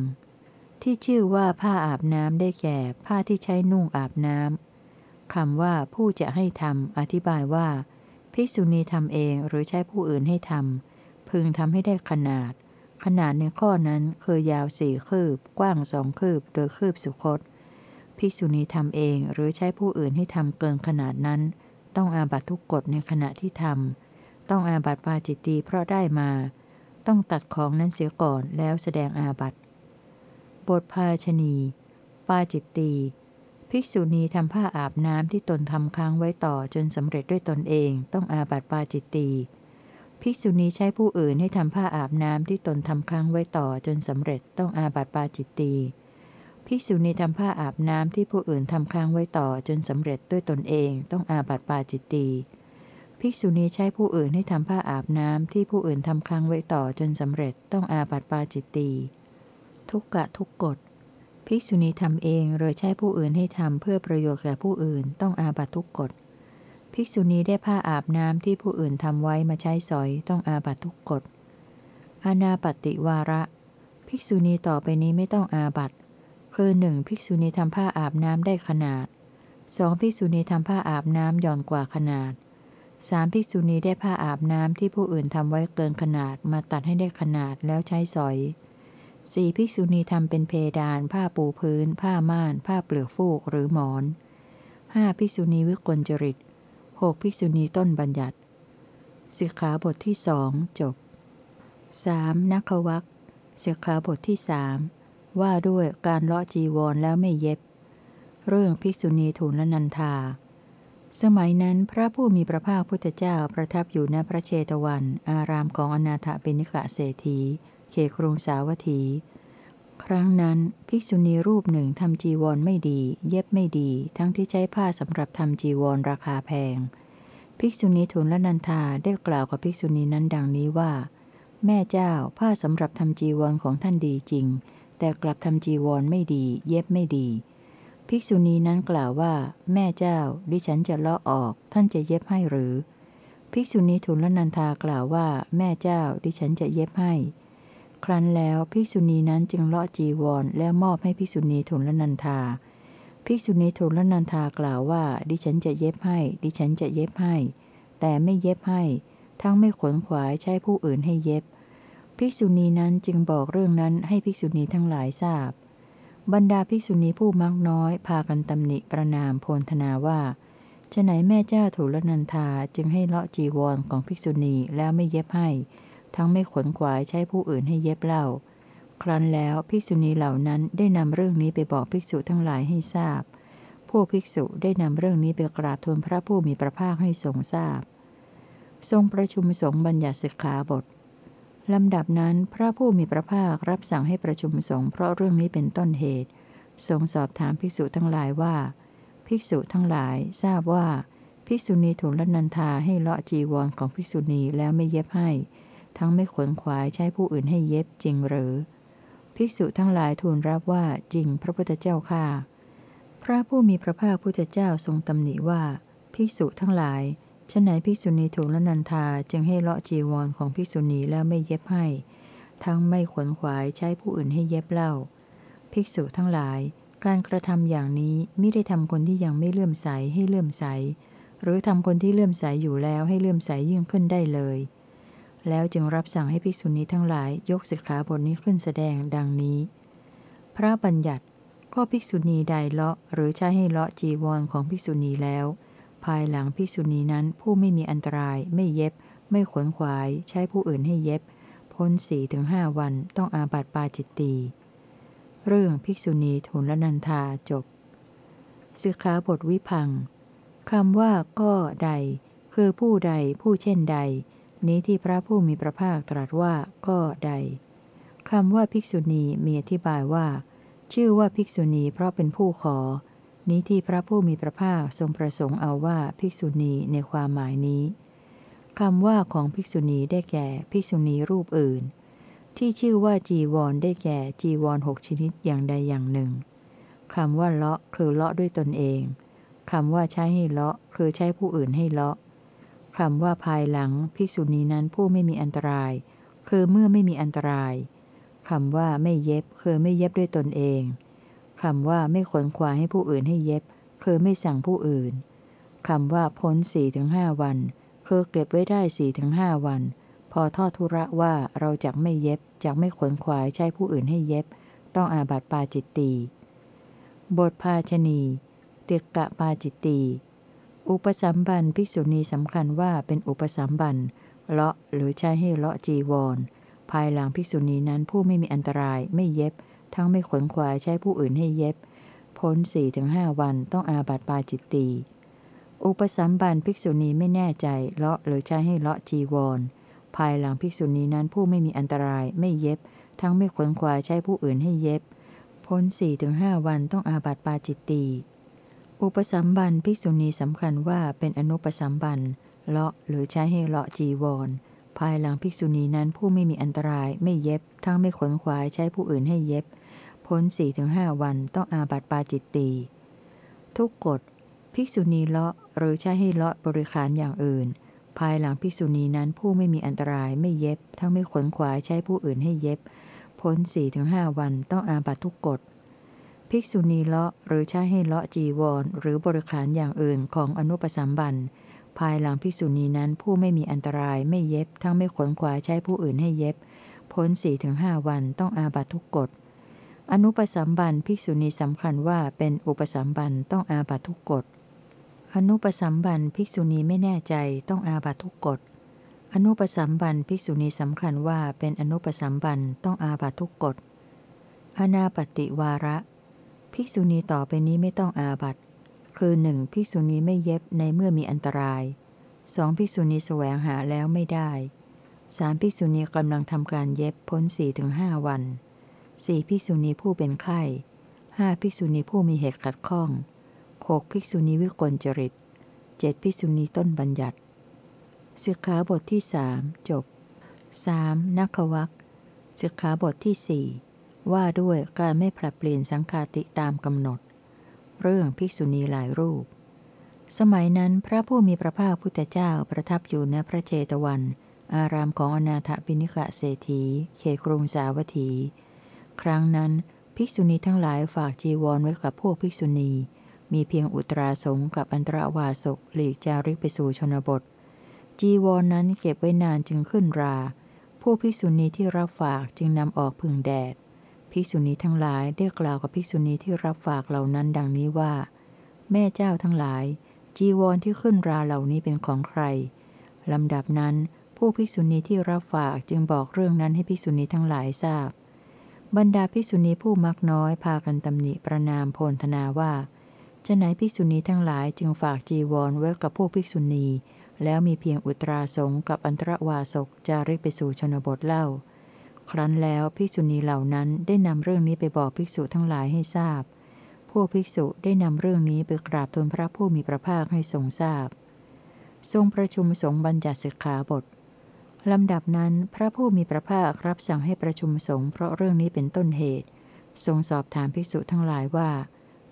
ที่ชื่อว่าผ้าอาบน้ำได้แก่ ผ้าที่ใช้นุ่งอาบน้ำคำว่าผู้จะให้ทำอธิบายว่า ภิกษุณีทำเองหรือใช้ผู้อื่นให้ทำพึงทำให้ได้ขนาด ขนาดในข้อนั้นคือยาวสี่คืบ กว้างสองคืบ โดยคืบสุคต ภิกษุณีทำเองหรือใช้ผู้อื่นให้ทำเกินขนาดนั้น ต้องอาบัตทุกกฎในขณะที่ทำต้องอาบัตปาจิตตีเพราะได้มา ต้องตัดของนั้นเสียก่อนแล้วแสดงอาบัตบทภาชนี ปาจิตตีภิกษุณีทำผ้าอาบน้ำที่ตนทำค้างไว้ต่อจนสำเร็จด้วยตนเองต้องอาบัติปาจิตตีภิกษุณีใช้ผู้อื่นให้ทำผ้าอาบน้ำที่ตนทำค้างไว้ต่อจนสำเร็จต้องอาบัติปาจิตตี ภิกษุณีทำผ้าอาบน้ำที่ผู้อื่นทำค้างไว้ต่อจนสำเร็จด้วยตนเองต้องอาบัติปาจิตตีภิกษุณีใช้ผู้อื่นให้ทำผ้าอาบน้ำที่ผู้อื่นทำค้างไว้ต่อจนสำเร็จต้องอาบัติปาจิตตีทุกกะทุกกฎภิกษุณีทำเองหรือใช้ผู้อื่นให้ทำเพื่อประโยชน์แก่ผู้อื่นต้องอาบัตทุกกฎภิกษุณีได้ผ้าอาบน้ำที่ผู้อื่นทำไว้มาใช้สอยต้องอาบัตทุกกฎอนาปติวาระ ภิกษุณีต่อไปนี้ไม่ต้องอาบัต คือหนึ่งภิกษุณีทำผ้าอาบน้ำได้ขนาดสองภิกษุณีทำผ้าอาบน้ำหย่อนกว่าขนาดสามภิกษุณีได้ผ้าอาบน้ำที่ผู้อื่นทำไว้เกินขนาดมาตัดให้ได้ขนาดแล้วใช้สอยสี่ภิกษุณีทำเป็นเพดาน ผ้าปูพื้น ผ้าม่าน ผ้าเปลือกฟูกหรือหมอนห้าภิกษุณีวิกลจริตหกภิกษุณีต้นบัญญัติสิกขาบทที่สองจบ 3. นักวักสิกขาบทที่สาม ว่าด้วยการเลาะจีวรแล้วไม่เย็บ เรื่องภิกษุณีทูลนันทา สมัยนั้นพระผู้มีพระภาคพุทธเจ้าประทับอยู่ณพระเชตวัน อารามของอนาถเปนิกะเศรษฐีเขครุงสาวัตถี ครั้งนั้นภิกษุณีรูปหนึ่งทำจีวรไม่ดี เย็บไม่ดี ทั้งที่ใช้ผ้าสำหรับทำจีวรราคาแพง ภิกษุณีทุนลนันทาได้กล่าวกับภิกษุณีนั้นดังนี้ว่า แม่เจ้าผ้าสำหรับทำจีวรของท่านดีจริง แต่กลับทำจีวรไม่ดี เย็บไม่ดี ภิกษุณีนั้นกล่าวว่า แม่เจ้า ดิฉันจะเลาะออก ท่านจะเย็บให้หรือ ภิกษุณีทุนลนันทากล่าวว่า แม่เจ้า ดิฉันจะเย็บให้ ครั้นแล้วภิกษุณีนั้นจึงเลาะจีวรแล้วมอบให้ภิกษุณีทุนลนันทา ภิกษุณีทุนลนันทากล่าวว่า ดิฉันจะเย็บให้ ดิฉันจะเย็บให้ แต่ไม่เย็บให้ ทั้งไม่ขนขวายใช้ผู้อื่นให้เย็บ ภิกษุณีนั้นจึงบอกเรื่องนั้นให้ภิกษุณีทั้งหลายทราบ บรรดาภิกษุณีผู้มักน้อยพากันตำหนิประนามโพลธนาว่าฉไหนแม่เจ้าถูลนันทาจึงให้เลาะจีวรของภิกษุณีแล้วไม่เย็บให้ ทั้งไม่ขนขวายใช้ผู้อื่นให้เย็บเล่า ครั้นแล้วภิกษุณีเหล่านั้นได้นำเรื่องนี้ไปบอกภิกษุทั้งหลายให้ทราบพวกภิกษุได้นำเรื่องนี้ไปกราบทูลพระผู้มีพระภาคให้ทรงทราบ ทรงประชุมสงฆ์บัญญัติสิกขาบท ลำดับนั้นพระผู้มีพระภาครับสั่งให้ประชุมสงฆ์เพราะเรื่องนี้เป็นต้นเหตุทรงสอบถามภิกษุทั้งหลายว่า ภิกษุทั้งหลายทราบว่า ภิกษุณีถูกละนันทาให้เลาะจีวรของภิกษุณีแล้วไม่เย็บให้ ทั้งไม่ขนขวายใช้ผู้อื่นให้เย็บจริงหรือ ภิกษุทั้งหลายทูลรับว่าจริงพระพุทธเจ้าค่ะ พระผู้มีพระภาคพุทธเจ้าทรงตำหนิว่า ภิกษุทั้งหลาย ฉไหนภิกษุณีถูกละนันทาจึงให้เลาะจีวรของภิกษุณีแล้วไม่เย็บให้ ทั้งไม่ขนขวายใช้ผู้อื่นให้เย็บเล่า ภิกษุทั้งหลาย การกระทำอย่างนี้ไม่ได้ทำคนที่ยังไม่เลื่อมใสให้เลื่อมใส หรือทำคนที่เลื่อมใสอยู่แล้วให้เลื่อมใสยิ่งขึ้นได้เลย แล้วจึงรับสั่งให้ภิกษุณีทั้งหลายยกสิกขาบทนี้ขึ้นแสดงดังนี้ พระบัญญัติก็ภิกษุณีใดเลาะหรือใช้ให้เลาะจีวรของภิกษุณีแล้ว ภายหลังภิกษุณีนั้นผู้ไม่มีอันตราย ไม่เย็บ ไม่ขนขวาย ใช้ผู้อื่นให้เย็บ พ้นสี่ถึงห้าวันต้องอาบัติปาจิตตี เรื่องภิกษุณีทุนละนันทาจบสิกขาบทวิพังคำว่าก็ใด คือผู้ใดผู้เช่นใด นี้ที่พระผู้มีพระภาคตรัสว่าก็ใดคำว่าภิกษุณีมีอธิบายว่า ชื่อว่าภิกษุณีเพราะเป็นผู้ขอ นี้ที่พระผู้มีพระภาคทรงประสงค์เอาว่าภิกษุณีในความหมายนี้คำว่าของภิกษุณีได้แก่ภิกษุณีรูปอื่น ที่ชื่อว่าจีวรได้แก่จีวรหกชนิดอย่างใดอย่างหนึ่งคำว่าเลาะคือเลาะด้วยตนเองคำว่าใช้ให้เลาะคือใช้ผู้อื่นให้เลาะคำว่าภายหลังภิกษุณีนั้นผู้ไม่มีอันตราย คือเมื่อไม่มีอันตรายคำว่าไม่เย็บคือไม่เย็บด้วยตนเอง คำว่าไม่ขนขวาให้ผู้อื่นให้เย็บ คือไม่สั่งผู้อื่นคำว่าพ้นสี่ถึงห้าวัน คือเก็บไว้ได้สี่ถึงห้าวัน พอทอดทุระว่าเราจะไม่เย็บจะไม่ขนขวายใช้ผู้อื่นให้เย็บ ต้องอาบัติปาจิตตีบทภาชนี เตียกะปาจิตตีอุปสัมบันภิกษุณีสำคัญว่าเป็นอุปสัมบันเลาะหรือใช้ให้เลาะจีวร ภายหลังภิกษุณีนั้นผู้ไม่มีอันตรายไม่เย็บ ทั้งไม่ขนขวายใช้ผู้อื่นให้เย็บ พ้นสี่ถึงห้าวันต้องอาบัติปาจิตตี อุปสัมบันภิกษุณีไม่แน่ใจเลาะหรือใช้ให้เลาะจีวร ภายหลังภิกษุณีนั้นผู้ไม่มีอันตรายไม่เย็บ ทั้งไม่ขนขวายใช้ผู้อื่นให้เย็บ พ้นสี่ถึงห้าวันต้องอาบัติปาจิตตี อุปสัมบันภิกษุณีสำคัญว่าเป็นอนุปสัมบันเลาะหรือใช้ให้เลาะจีวรภายหลังภิกษุณีนั้นผู้ไม่มีอันตรายไม่เย็บ ทั้งไม่ขนขวายใช้ผู้อื่นให้เย็บ พ้นสี่ถึงห้าวันต้องอาบัติปาจิตตีทุกกฎภิกษุณีเลาะหรือใช้ให้เลาะบริขารอย่างอื่น ภายหลังภิกษุณีนั้นผู้ไม่มีอันตรายไม่เย็บ ทั้งไม่ขนขวายใช้ผู้อื่นให้เย็บ พ้นสี่ถึงห้าวันต้องอาบัตทุกกฎภิกษุณีเลาะหรือใช้ให้เลาะจีวร หรือบริขารอย่างอื่นของอนุปสัมบันภายหลังภิกษุณีนั้นผู้ไม่มีอันตรายไม่เย็บ ทั้งไม่ขนขวายใช้ผู้อื่นให้เย็บ พ้นสี่ถึงห้าวันต้องอาบัตทุกกฎ อนุปสัมบันภิกษุณีสำคัญว่าเป็นอุปสัมบันต้องอาบัตทุกกฎ อนุปสัมบันภิกษุณีไม่แน่ใจต้องอาบัตทุกกฎ อนุปสัมบันภิกษุณีสำคัญว่าเป็นอนุปสัมบันต้องอาบัตทุกกฎ อนาปฏิวาระ ภิกษุณีต่อไปนี้ไม่ต้องอาบัตคือหนึ่งภิกษุณีไม่เย็บในเมื่อมีอันตรายสองภิกษุณีแสวงหาแล้วไม่ได้สามภิกษุณีกำลังทำการเย็บพ้นสี่ถึงห้าวัน สี่ภิกษุณีผู้เป็นไข้ห้าภิกษุณีผู้มีเหตุขัดข้องหกภิกษุณีวิกลจริตเจ็ดภิกษุณีต้นบัญญัติสิกขาบทที่สามจบ 3. นักวักสิกขาบทที่สว่าด้วยการไม่ผลัดเปลี่ยนสังฆาติตามกำหนด เรื่องภิกษุณีหลายรูป สมัยนั้นพระผู้มีพระภาคพุทธเจ้าประทับอยู่ณพระเจตวัน อารามของอนาถปิณิกะเศรษฐีเขครุงสาวัตถี ครั้งนั้น ภิกษุณีทั้งหลายฝากจีวรไว้กับพวกภิกษุณี มีเพียงอุตราสงกับอันตรวาสกหลีกจาริกไปสู่ชนบท จีวรนนั้นเก็บไว้นานจึงขึ้นรา ผู้ภิกษุณีที่รับฝากจึงนำออกพึ่งแดด ภิกษุณีทั้งหลายได้กล่าวกับภิกษุณีที่รับฝากเหล่านั้นดังนี้ว่า แม่เจ้าทั้งหลาย จีวรที่ขึ้นราเหล่านี้เป็นของใครลำดับนั้นผู้ภิกษุณีที่รับฝากจึงบอกเรื่องนั้นให้ภิกษุณีทั้งหลายทราบ บรรดาภิกษุณีผู้มักน้อยพากันตำหนิประนามโพลธนาว่าจะไหนภิกษุณีทั้งหลายจึงฝากจีวรไว้กับผู้ภิกษุณี แล้วมีเพียงอุตราสงกับอันตรวาสกจาริกไปสู่ชนบทเล่า ครั้นแล้วภิกษุณีเหล่านั้นได้นำเรื่องนี้ไปบอกภิกษุทั้งหลายให้ทราบ พวกภิกษุได้นำเรื่องนี้ไปกราบทูลพระผู้มีพระภาคให้ทรงทราบ ทรงประชุมสงฆ์บัญญัติสิกขาบท ลำดับนั้นพระผู้มีพระภาครับสั่งให้ประชุมสงฆ์เพราะเรื่องนี้เป็นต้นเหตุ ทรงสอบถามภิกษุทั้งหลายว่า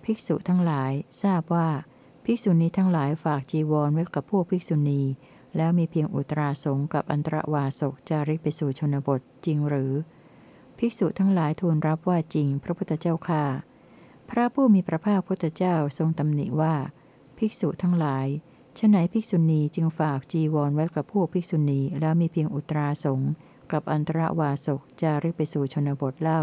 ภิกษุทั้งหลายทราบว่า ภิกษุณีทั้งหลายฝากจีวรไว้กับพวกภิกษุณี แล้วมีเพียงอุตราสงกับอันตรวาสกจาริกไปสู่ชนบทจริงหรือ ภิกษุทั้งหลายทูลรับว่าจริง พระพุทธเจ้าค่ะ พระผู้มีพระภาคพุทธเจ้าทรงตำหนิว่า ภิกษุทั้งหลาย ฉไหนภิกษุณีจึงฝากจีวรไว้กับพวกภิกษุณีแล้วมีเพียงอุตราสงกับอันตรวาสกจาริกไปสู่ชนบทเล่า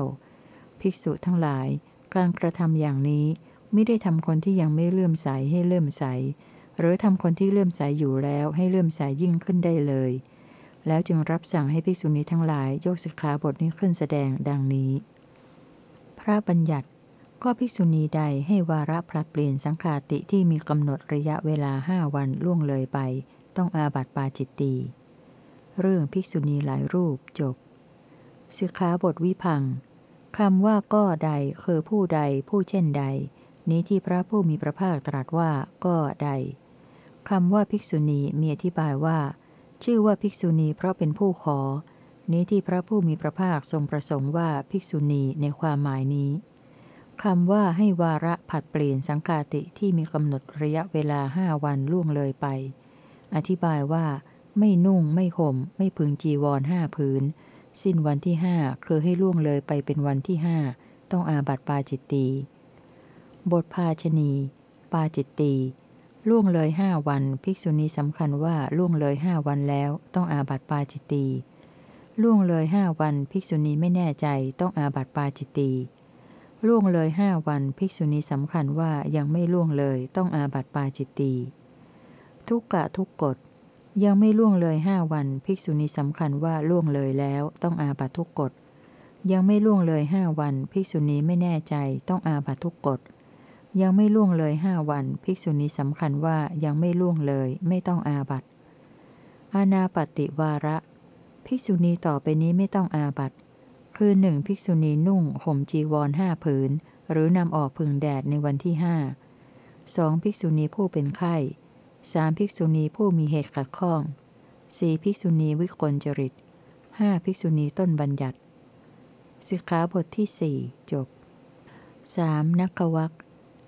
ภิกษุทั้งหลาย การกระทำอย่างนี้ไม่ได้ทำคนที่ยังไม่เลื่อมใสให้เลื่อมใส หรือทำคนที่เลื่อมใสอยู่แล้วให้เลื่อมใสยิ่งขึ้นได้เลย แล้วจึงรับสั่งให้ภิกษุณีทั้งหลายยกสิกขาบทนี้ขึ้นแสดงดังนี้ พระบัญญัติ ก็ภิกษุณีใดให้วาระพลัดเปลี่ยนสังฆาติที่มีกำหนดระยะเวลาห้าวันล่วงเลยไป ต้องอาบัติปาจิตตีเรื่องภิกษุณีหลายรูปจบสิกขาบทวิพังคำว่าก็ใดคือผู้ใดผู้เช่นใด นี้ที่พระผู้มีพระภาคตรัสว่าก็ใดคำว่าภิกษุณีมีอธิบายว่า ชื่อว่าภิกษุณีเพราะเป็นผู้ขอ นี้ที่พระผู้มีพระภาคทรงประสงค์ว่าภิกษุณีในความหมายนี้ คำว่าให้วาระผัดเปลี่ยนสังฆาติที่มีกำหนดระยะเวลาห้าวันล่วงเลยไป อธิบายว่า ไม่นุ่งไม่ห่ม ไม่พึงจีวรห้าผืน สิ้นวันที่ห้าคือให้ล่วงเลยไปเป็นวันที่ห้าต้องอาบัติปาจิตตี บทภาชนีปาจิตตีล่วงเลยห้าวัน ภิกษุณีสำคัญว่าล่วงเลยห้าวันแล้ว ต้องอาบัติปาจิตตีล่วงเลยห้าวัน ภิกษุณีไม่แน่ใจต้องอาบัติปาจิตตี ล่วงเลยห้าวันภิกษุณีสำคัญว่ายังไม่ล่วงเลยต้องอาบัติปาจิตตีทุกกะทุกกฎยังไม่ล่วงเลยห้าวันภิกษุณีสำคัญว่าล่วงเลยแล้วต้องอาบัติทุกกฎยังไม่ล่วงเลยห้าวันภิกษุณีไม่แน่ใจต้องอาบัตทุกกฎยังไม่ล่วงเลยห้าวันภิกษุณีสำคัญว่ายังไม่ล่วงเลยไม่ต้องอาบัตอาณาปฏิวาระ ภิกษุณีต่อไปนี้ไม่ต้องอาบัต คือหนึ่งภิกษุณีนุ่งห่มจีวรห้าผืน หรือนำออกพึงแดดในวันที่ห้าสองภิกษุณีผู้เป็นไข้สามภิกษุณีผู้มีเหตุขัดข้องสี่ภิกษุณีวิกลจริตห้าภิกษุณีต้นบัญญัติ สิกขาบทที่สี่จบ 3. นักวัก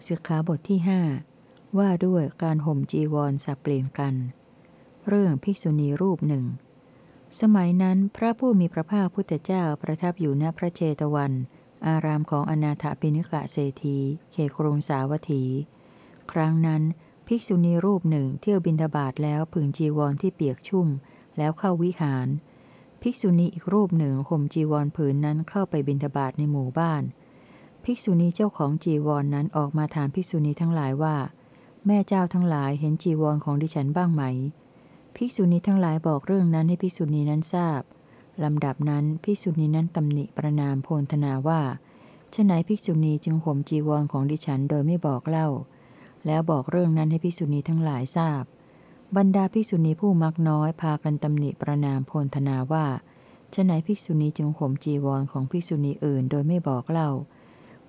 สิกขาบทที่ห้าว่าด้วยการห่มจีวรสับเปลี่ยนกัน เรื่องภิกษุณีรูปหนึ่ง สมัยนั้นพระผู้มีพระภาคพุทธเจ้าประทับอยู่ณพระเชตวัน อารามของอนาถปิณิกะเศรษฐีเขครงสาวัตถี ครั้งนั้น ภิกษุณีรูปหนึ่งเที่ยวบินทบาทแล้วผึ่งจีวรที่เปียกชุ่ม แล้วเข้าวิหาร ภิกษุณีอีกรูปหนึ่งห่มจีวรผืนนั้นเข้าไปบินทบาทในหมู่บ้าน ภิกษุณีเจ้าของจีวรนนั้นออกมาถามภิกษุณีทั้งหลายว่า แม่เจ้าทั้งหลายเห็นจีวรของดิฉันบ้างไหม ภิกษุณีทั้งหลายบอกเรื่องนั้นให้ภิกษุณีนั้นทราบลำดับนั้นภิกษุณีนั้นตำหนิประนามโพลธนาว่าฉไหนภิกษุณีจึงห่มจีวรของดิฉันโดยไม่บอกเล่า แล้วบอกเรื่องนั้นให้ภิกษุณีทั้งหลายทราบ บรรดาภิกษุณีผู้มักน้อยพากันตำหนิประนามโพลธนาว่าฉไหนภิกษุณีจึงข่มจีวรของภิกษุณีอื่นโดยไม่บอกเล่า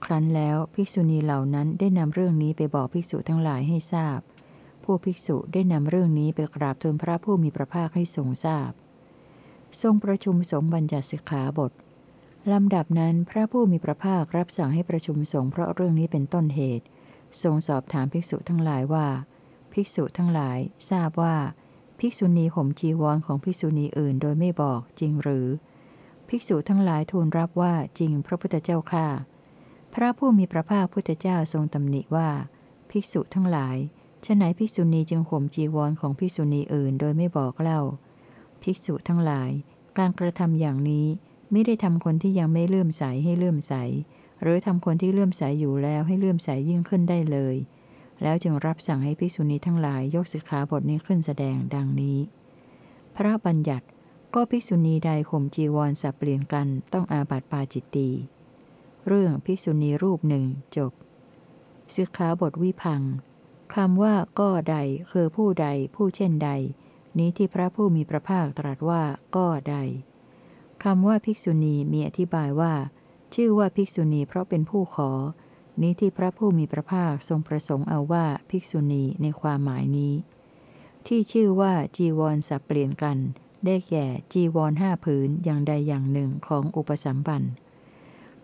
ครั้นแล้วภิกษุณีเหล่านั้นได้นำเรื่องนี้ไปบอกภิกษุทั้งหลายให้ทราบ ผู้ภิกษุได้นำเรื่องนี้ไปกราบทูลพระผู้มีพระภาคให้ทรงทราบ ทรงประชุมสงฆ์บัญญัติสิกขาบทลำดับนั้นพระผู้มีพระภาครับสั่งให้ประชุมสงฆ์เพราะเรื่องนี้เป็นต้นเหตุ ทรงสอบถามภิกษุทั้งหลายว่า ภิกษุทั้งหลายทราบว่า ภิกษุณีข่มจีวรของภิกษุณีอื่นโดยไม่บอกจริงหรือ ภิกษุทั้งหลายทูลรับว่าจริงพระพุทธเจ้าข้าพระผู้มีพระภาคพุทธเจ้าทรงตำหนิว่า ภิกษุทั้งหลาย ฉไหนภิกษุณีจึงข่มจีวรของภิกษุณีอื่นโดยไม่บอกเล่า ภิกษุทั้งหลาย การกระทำอย่างนี้ไม่ได้ทำคนที่ยังไม่เลื่อมใสให้เลื่อมใส หรือทำคนที่เลื่อมใสอยู่แล้วให้เลื่อมใสยยิ่งขึ้นได้เลย แล้วจึงรับสั่งให้ภิกษุณีทั้งหลายยกสิกขาบทนี้ขึ้นแสดงดังนี้ พระบัญญัติก็ภิกษุณีใดข่มจีวรสับเปลี่ยนกันต้องอาบัติปาจิตตีเรื่องภิกษุณีรูปหนึ่งจบสิกขาบทวิพัง คำว่าก็ใดคือผู้ใดผู้เช่นใด นี้ที่พระผู้มีพระภาคตรัสว่าก็ใดคำว่าภิกษุณีมีอธิบายว่า ชื่อว่าภิกษุณีเพราะเป็นผู้ขอ นี้ที่พระผู้มีพระภาคทรงประสงค์เอาว่าภิกษุณีในความหมายนี้ ที่ชื่อว่าจีวรสับเปลี่ยนกัน ได้แก่จีวรห้าผืนอย่างใดอย่างหนึ่งของอุปสัมบัน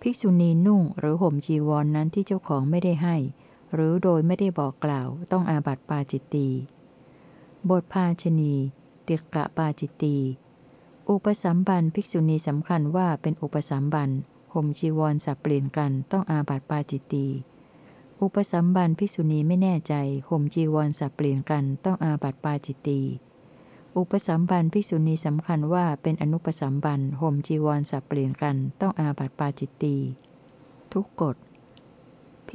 ภิกษุณีนุ่งหรือห่มจีวรนนั้นที่เจ้าของไม่ได้ให้ หรือโดยไม่ได้บอกกล่าวต้องอาบัติปาจิตตี บทภาชนีติกะปาจิตตี อุปสัมบันภิกษุณีสำคัญว่าเป็นอุปสัมบันห่มจีวรสับเปลี่ยนกันต้องอาบัติปาจิตตี อุปสัมบันภิกษุณีไม่แน่ใจห่มจีวรสับเปลี่ยนกันต้องอาบัติปาจิตตี อุปสัมบันภิกษุณีสำคัญว่าเป็นอนุปสัมบันห่มจีวรสับเปลี่ยนกันต้องอาบัติปาจิตตี ทุกกฎ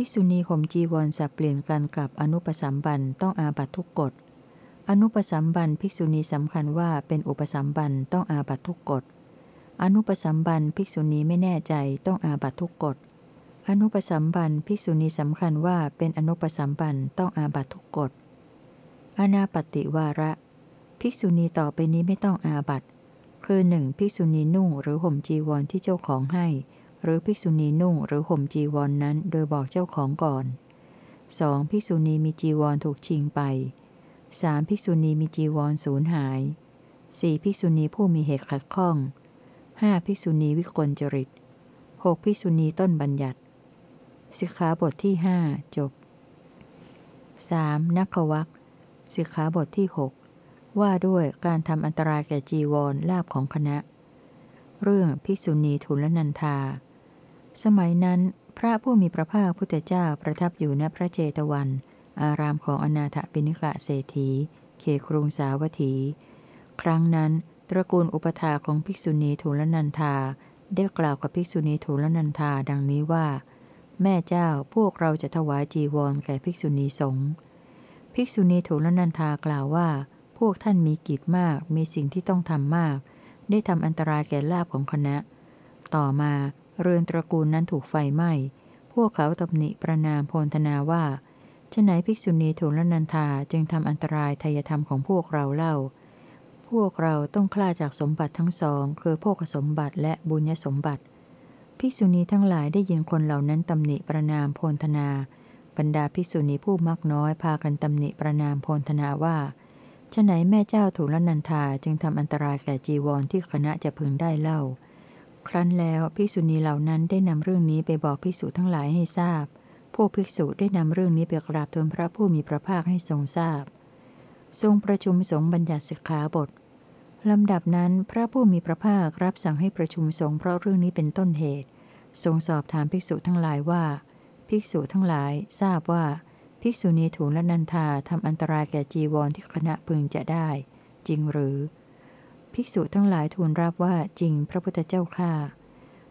ภิกษุณีห่มจีวรสับเปลี่ยนกันกับอนุปสัมบันต้องอาบัตทุกกฎ อนุปสัมบันภิกษุณีสำคัญว่าเป็นอุปสัมบันต้องอาบัตทุกกฎ อนุปสัมบันภิกษุณีไม่แน่ใจต้องอาบัตทุกกฎ อนุปสัมบันภิกษุณีสำคัญว่าเป็นอนุปสัมบันต้องอาบัตทุกกฎ อนาปติวาระ ภิกษุณีต่อไปนี้ไม่ต้องอาบัตคือหนึ่งภิกษุณีนุ่งหรือห่มจีวรที่เจ้าของให้ หรือภิกษุณีนุ่งหรือห่มจีวรนนั้นโดยบอกเจ้าของก่อน 2. ภิกษุณีมีจีวรถูกชิงไป 3. ภิกษุณีมีจีวรสูญหาย 4. ภิกษุณีผู้มีเหตุขัดข้องห้าภิกษุณีวิกลจริตหกภิกษุณีต้นบัญญัติ สิกขาบทที่หจบ 3. นักวักสิกขาบทที่ 6 ว่าด้วยการทำอันตรายแก่จีวรลาบของคณะ เรื่องภิกษุณีทุลนันธา สมัยนั้น พระผู้มีพระภาคพุทธเจ้าประทับอยู่ณพระเจตวัน อารามของอนาถปิณิกะเศรษฐีเขครุงสาวัตถี ครั้งนั้น ตระกูลอุปถาของภิกษุณีทูลนันทาได้กล่าวกับภิกษุณีทูลนันทาดังนี้ว่า แม่เจ้าพวกเราจะถวายจีวรแก่ภิกษุณีสงฆ์ภิกษุณีทูลนันทากล่าวว่า พวกท่านมีกิจมากมีสิ่งที่ต้องทำมาก ได้ทำอันตรายแก่ลาบของคณะ ต่อมา เรือนตระกูลนั้นถูกไฟไหม้ พวกเขาตำหนิประนามโพลธนาว่าฉไหนภิกษุณีทูลละนันทาจึงทำอันตรายทายธรรมของพวกเราเล่า พวกเราต้องคลาจากสมบัติทั้งสอง คือโภคสมบัติและบุญญสมบัติ ภิกษุณีทั้งหลายได้ยินคนเหล่านั้นตำหนิประนามโพลธนา บรรดาภิกษุณีผู้มักน้อยพากันตำหนิประนามโพลธนาว่าฉไหนแม่เจ้าถูลนันทาจึงทำอันตรายแก่จีวรที่คณะจะพึงได้เล่า ครั้นแล้วภิกษุณีเหล่านั้นได้นำเรื่องนี้ไปบอกภิกษุทั้งหลายให้ทราบ พวกภิกษุได้นำเรื่องนี้ไปกราบทูลพระผู้มีพระภาคให้ทรงทราบ ทรงประชุมสงฆ์บัญญัติสิกขาบทลำดับนั้นพระผู้มีพระภาครับสั่งให้ประชุมสงฆ์เพราะเรื่องนี้เป็นต้นเหตุ ทรงสอบถามภิกษุทั้งหลายว่า ภิกษุทั้งหลายทราบว่า ภิกษุณีถูและนันทาทำอันตรายแก่จีวรที่คณะพึงจะได้ จริงหรือ ภิกษุทั้งหลายทูลรับว่าจริงพระพุทธเจ้าข้า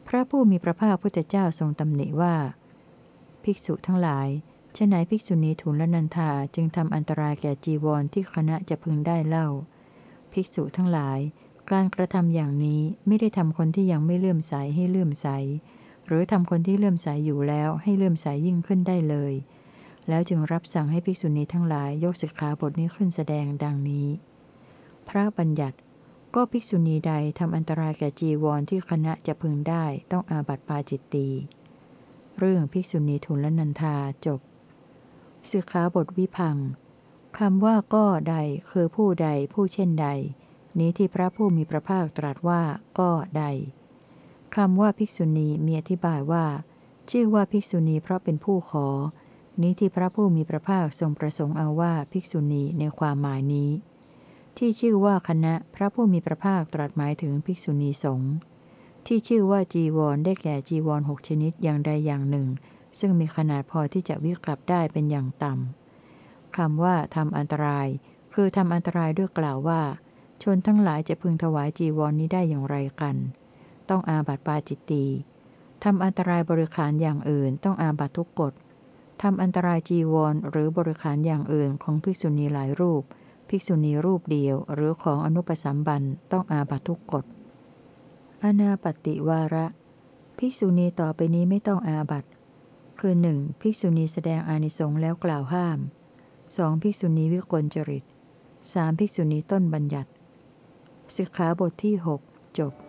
พระผู้มีพระภาคพุทธเจ้าทรงตำหนิว่า ภิกษุทั้งหลายฉไหนภิกษุณีทูลละนันทาจึงทำอันตรายแก่จีวรที่คณะจะพึงได้เล่า ภิกษุทั้งหลาย การกระทำอย่างนี้ไม่ได้ทำคนที่ยังไม่เลื่อมใสให้เลื่อมใส หรือทำคนที่เลื่อมใสอยู่แล้วให้เลื่อมใสยิ่งขึ้นได้เลย แล้วจึงรับสั่งให้ภิกษุณีทั้งหลายยกสิกขาบทนี้ขึ้นแสดงดังนี้ พระบัญญัติ ก็ภิกษุณีใดทำอันตรายแก่จีวรที่คณะจะพึงได้ต้องอาบัติปาจิตตีเรื่องภิกษุณีทุนละนันทาจบสิกขาบทวิพังคำว่าก็ใดคือผู้ใดผู้เช่นใด นี้ที่พระผู้มีพระภาคตรัสว่าก็ใดคำว่าภิกษุณีมีอธิบายว่า ชื่อว่าภิกษุณีเพราะเป็นผู้ขอ นี้ที่พระผู้มีพระภาคทรงประสงค์เอาว่าภิกษุณีในความหมายนี้ ที่ชื่อว่าคณะพระผู้มีพระภาคตรัสหมายถึงภิกษุณีสงฆ์ที่ชื่อว่าจีวรได้แก่จีวรหกชนิดอย่างใดอย่างหนึ่ง ซึ่งมีขนาดพอที่จะวิกลับได้เป็นอย่างต่ำคำว่าทำอันตราย คือทำอันตรายด้วยกล่าวว่า ชนทั้งหลายจะพึงถวายจีวรนนี้ได้อย่างไรกัน ต้องอาบัติปาจิตตีทำอันตรายบริขารอย่างอื่น ต้องอาบัตทุกกฎทำอันตรายจีวรหรือบริขารอย่างอื่นของภิกษุณีหลายรูป ภิกษุณีรูปเดียวหรือของอนุปสัมบันต้องอาบัตทุกกฎ อนาปติวาระ ภิกษุณีต่อไปนี้ไม่ต้องอาบัตคือหนึ่งภิกษุณีแสดงอานิสงส์แล้วกล่าวห้ามสองภิกษุณีวิกลจริตสามภิกษุณีต้นบัญญัติสิกขาบทที่ 6 จบ